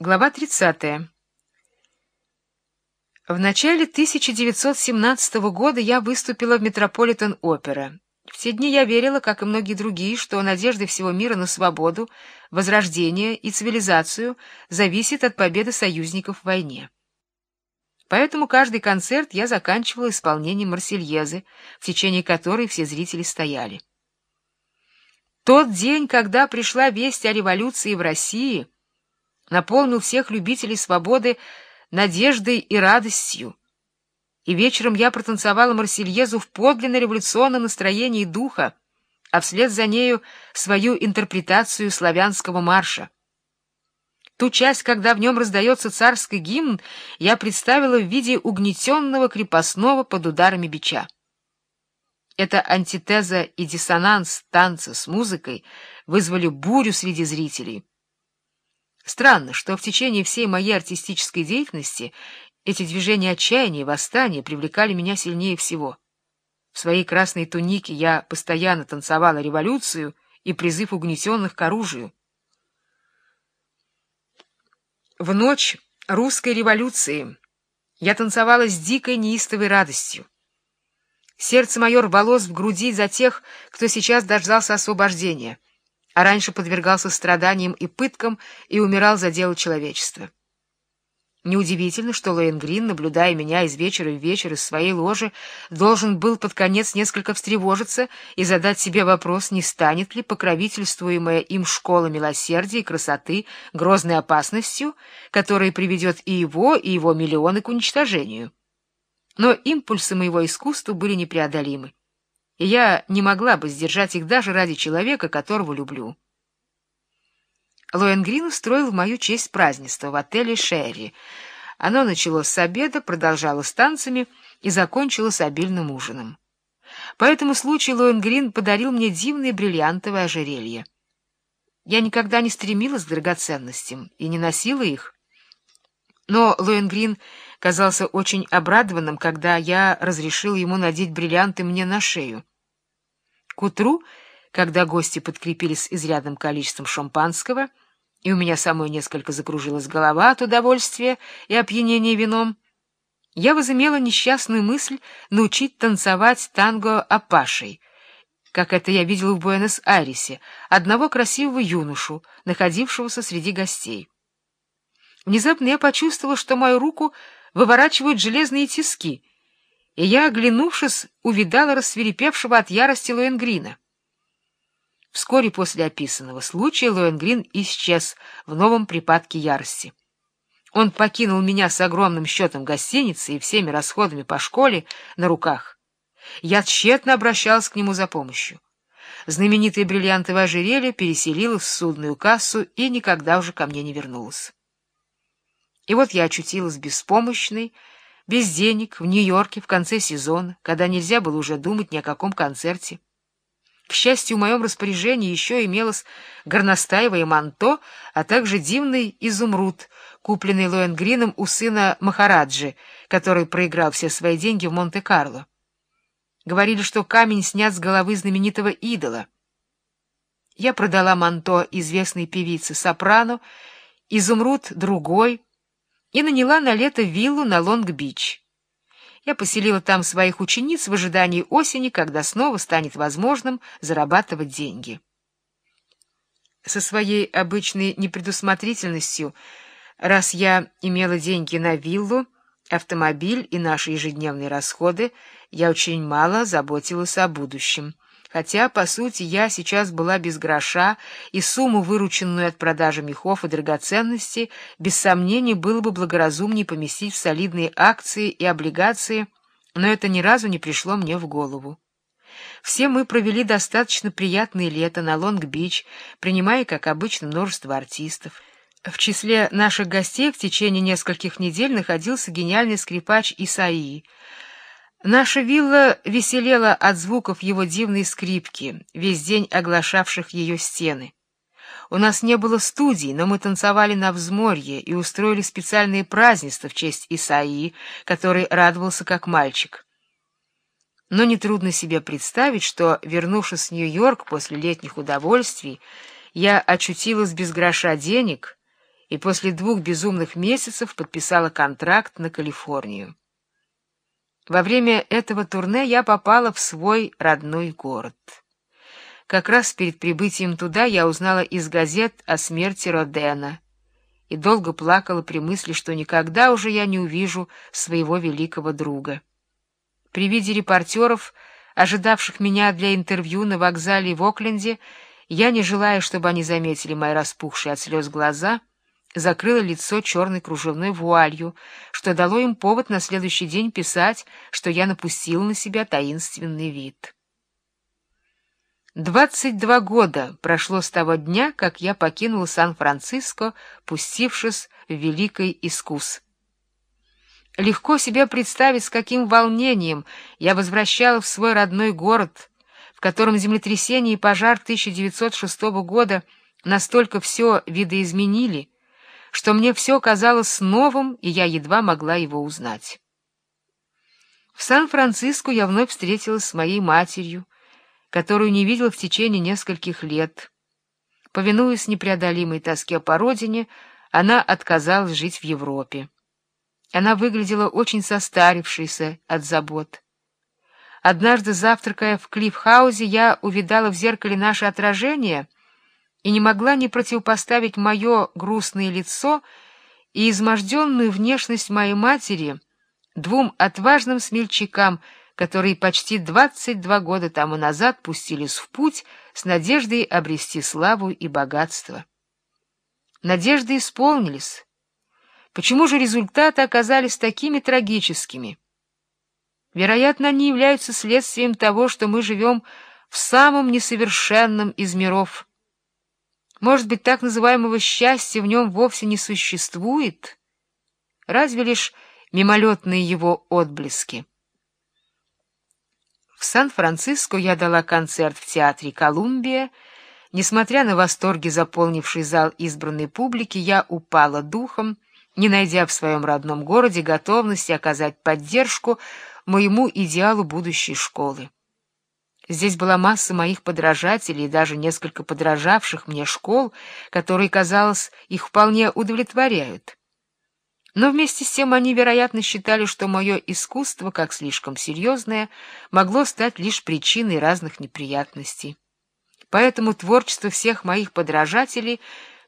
Глава 30. В начале 1917 года я выступила в Метрополитен-опера. В те дни я верила, как и многие другие, что надежда всего мира на свободу, возрождение и цивилизацию зависит от победы союзников в войне. Поэтому каждый концерт я заканчивала исполнением Марсельезы, в течение которой все зрители стояли. Тот день, когда пришла весть о революции в России — наполнил всех любителей свободы надеждой и радостью. И вечером я протанцевала Марсельезу в подлинно революционном настроении духа, а вслед за нею свою интерпретацию славянского марша. Ту часть, когда в нем раздается царский гимн, я представила в виде угнетенного крепостного под ударами бича. Эта антитеза и диссонанс танца с музыкой вызвали бурю среди зрителей. Странно, что в течение всей моей артистической деятельности эти движения отчаяния и восстания привлекали меня сильнее всего. В своей красной тунике я постоянно танцевала революцию и призыв угнетенных к оружию. В ночь русской революции я танцевала с дикой неистовой радостью. Сердце мое рвалось в груди за тех, кто сейчас дождался освобождения — а раньше подвергался страданиям и пыткам и умирал за дело человечества. Неудивительно, что Лоенгрин, наблюдая меня из вечера в вечер из своей ложи, должен был под конец несколько встревожиться и задать себе вопрос, не станет ли покровительствуемая им школа милосердия и красоты грозной опасностью, которая приведет и его, и его миллионы к уничтожению. Но импульсы моего искусства были непреодолимы и я не могла бы сдержать их даже ради человека, которого люблю. Лоенгрин устроил в мою честь празднество в отеле «Шерри». Оно началось с обеда, продолжалось танцами и закончилось обильным ужином. По этому случаю Лоенгрин подарил мне дивные бриллиантовые ожерелья. Я никогда не стремилась к драгоценностям и не носила их. Но Лоенгрин казался очень обрадованным, когда я разрешил ему надеть бриллианты мне на шею. К утру, когда гости подкрепились изрядным количеством шампанского, и у меня самой несколько закружилась голова от удовольствия и опьянения вином, я возымела несчастную мысль научить танцевать танго Апашей, как это я видела в Буэнос-Айресе, одного красивого юношу, находившегося среди гостей. Внезапно я почувствовала, что мою руку выворачивают железные тиски, и я, оглянувшись, увидала рассверепевшего от ярости Лоенгрина. Вскоре после описанного случая Лоенгрин исчез в новом припадке ярости. Он покинул меня с огромным счетом гостиницы и всеми расходами по школе на руках. Я тщетно обращалась к нему за помощью. Знаменитое бриллиантовое ожерелье переселилось в судную кассу и никогда уже ко мне не вернулось. И вот я очутилась беспомощной, без денег, в Нью-Йорке в конце сезона, когда нельзя было уже думать ни о каком концерте. К счастью, в моем распоряжении еще имелось горностаевое манто, а также дивный изумруд, купленный Лоэнгрином у сына Махараджи, который проиграл все свои деньги в Монте-Карло. Говорили, что камень снят с головы знаменитого идола. Я продала манто известной певице Сопрано, изумруд — другой — и наняла на лето виллу на Лонг-Бич. Я поселила там своих учениц в ожидании осени, когда снова станет возможным зарабатывать деньги. Со своей обычной непредусмотрительностью, раз я имела деньги на виллу, автомобиль и наши ежедневные расходы, я очень мало заботилась о будущем хотя, по сути, я сейчас была без гроша, и сумму, вырученную от продажи мехов и драгоценностей, без сомнения, было бы благоразумнее поместить в солидные акции и облигации, но это ни разу не пришло мне в голову. Все мы провели достаточно приятное лето на Лонг-Бич, принимая, как обычно, множество артистов. В числе наших гостей в течение нескольких недель находился гениальный скрипач Исаии — Наша вилла веселела от звуков его дивной скрипки, весь день оглашавших ее стены. У нас не было студий, но мы танцевали на взморье и устроили специальные празднества в честь Исаии, который радовался как мальчик. Но нетрудно себе представить, что, вернувшись в Нью-Йорк после летних удовольствий, я очутилась без гроша денег и после двух безумных месяцев подписала контракт на Калифорнию. Во время этого турне я попала в свой родной город. Как раз перед прибытием туда я узнала из газет о смерти Родена и долго плакала при мысли, что никогда уже я не увижу своего великого друга. При виде репортеров, ожидавших меня для интервью на вокзале в Окленде, я, не желая, чтобы они заметили мои распухшие от слез глаза, закрыла лицо черной кружевной вуалью, что дало им повод на следующий день писать, что я напустила на себя таинственный вид. Двадцать два года прошло с того дня, как я покинула Сан-Франциско, пустившись в великий искус. Легко себе представить, с каким волнением я возвращала в свой родной город, в котором землетрясение и пожар 1906 года настолько все видоизменили, что мне все казалось новым, и я едва могла его узнать. В Сан-Франциско я вновь встретилась с моей матерью, которую не видела в течение нескольких лет. Повинуясь непреодолимой тоске по родине, она отказалась жить в Европе. Она выглядела очень состарившейся от забот. Однажды, завтракая в Клиффхаузе, я увидала в зеркале наше отражение — и не могла не противопоставить мое грустное лицо и изможденную внешность моей матери двум отважным смельчакам, которые почти двадцать два года тому назад пустились в путь с надеждой обрести славу и богатство. Надежды исполнились. Почему же результаты оказались такими трагическими? Вероятно, они являются следствием того, что мы живем в самом несовершенном из миров — может быть, так называемого счастья в нем вовсе не существует? Разве лишь мимолетные его отблески? В Сан-Франциско я дала концерт в театре «Колумбия». Несмотря на восторги, заполнивший зал избранной публики, я упала духом, не найдя в своем родном городе готовности оказать поддержку моему идеалу будущей школы. Здесь была масса моих подражателей и даже несколько подражавших мне школ, которые, казалось, их вполне удовлетворяют. Но вместе с тем они, вероятно, считали, что мое искусство, как слишком серьезное, могло стать лишь причиной разных неприятностей. Поэтому творчество всех моих подражателей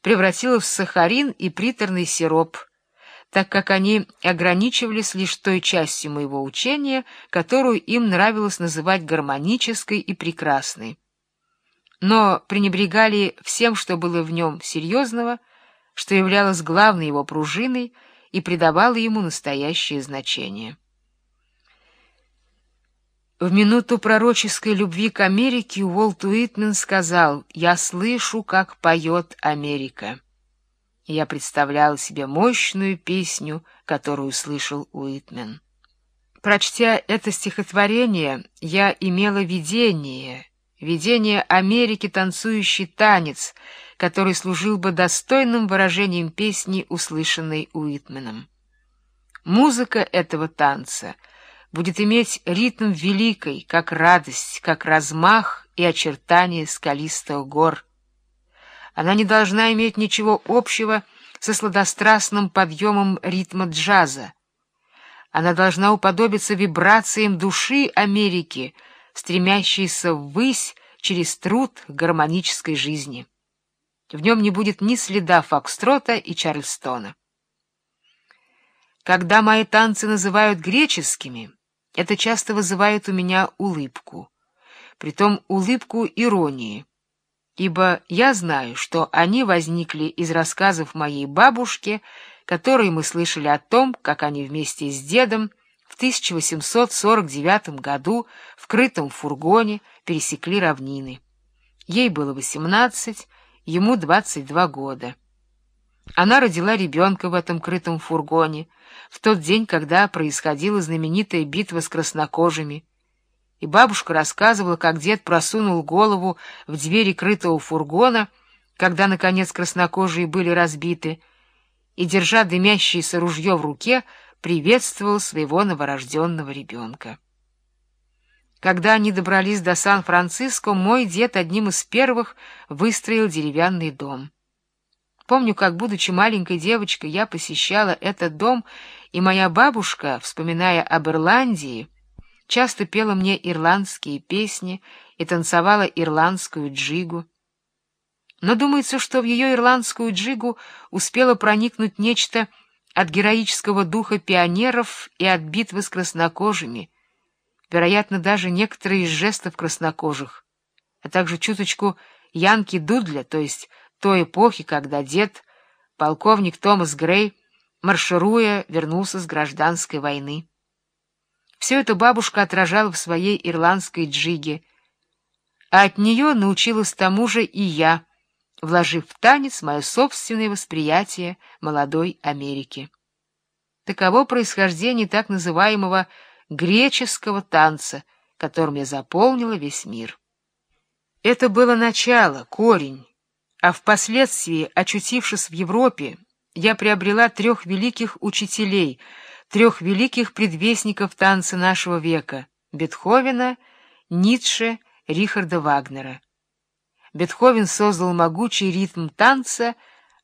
превратилось в сахарин и приторный сироп — так как они ограничивались лишь той частью моего учения, которую им нравилось называть гармонической и прекрасной. Но пренебрегали всем, что было в нем серьезного, что являлось главной его пружиной и придавало ему настоящее значение. В минуту пророческой любви к Америке Уолт Уитмен сказал «Я слышу, как поет Америка» я представлял себе мощную песню, которую слышал Уитмен. Прочтя это стихотворение, я имела видение, видение Америки танцующий танец, который служил бы достойным выражением песни, услышанной Уитменом. Музыка этого танца будет иметь ритм великой, как радость, как размах и очертания скалистых гор, она не должна иметь ничего общего со сладострастным подъемом ритма джаза. Она должна уподобиться вибрациям души Америки, стремящейся ввысь через труд гармонической жизни. В нем не будет ни следа Фокстрота и Чарльстона. Когда мои танцы называют греческими, это часто вызывает у меня улыбку, притом улыбку иронии ибо я знаю, что они возникли из рассказов моей бабушки, которые мы слышали о том, как они вместе с дедом в 1849 году в крытом фургоне пересекли равнины. Ей было 18, ему 22 года. Она родила ребенка в этом крытом фургоне в тот день, когда происходила знаменитая битва с краснокожими, и бабушка рассказывала, как дед просунул голову в двери крытого фургона, когда, наконец, краснокожие были разбиты, и, держа дымящееся ружье в руке, приветствовал своего новорожденного ребенка. Когда они добрались до Сан-Франциско, мой дед одним из первых выстроил деревянный дом. Помню, как, будучи маленькой девочкой, я посещала этот дом, и моя бабушка, вспоминая об Ирландии, часто пела мне ирландские песни и танцевала ирландскую джигу. Но думается, что в ее ирландскую джигу успело проникнуть нечто от героического духа пионеров и от битвы с краснокожими, вероятно, даже некоторые из жестов краснокожих, а также чуточку Янки Дудля, то есть той эпохи, когда дед, полковник Томас Грей, маршируя, вернулся с гражданской войны. Все это бабушка отражала в своей ирландской джиге, а от нее научилась тому же и я, вложив в танец мое собственное восприятие молодой Америки. Таково происхождение так называемого греческого танца, которым я заполнила весь мир. Это было начало, корень, а впоследствии, очутившись в Европе, я приобрела трех великих учителей, трех великих предвестников танца нашего века — Бетховена, Ницше, Рихарда Вагнера. Бетховен создал могучий ритм танца,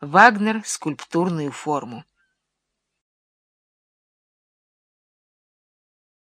Вагнер — скульптурную форму.